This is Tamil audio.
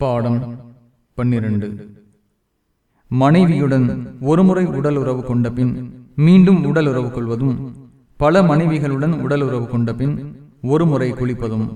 பாடம் பன்னிரண்டு. மனைவியுடன் ஒருமுறை உடல் உறவு கொண்ட பின் மீண்டும் உடல் உறவு கொள்வதும் பல மனைவிகளுடன் உடல் உறவு கொண்ட பின் ஒரு முறை குளிப்பதும்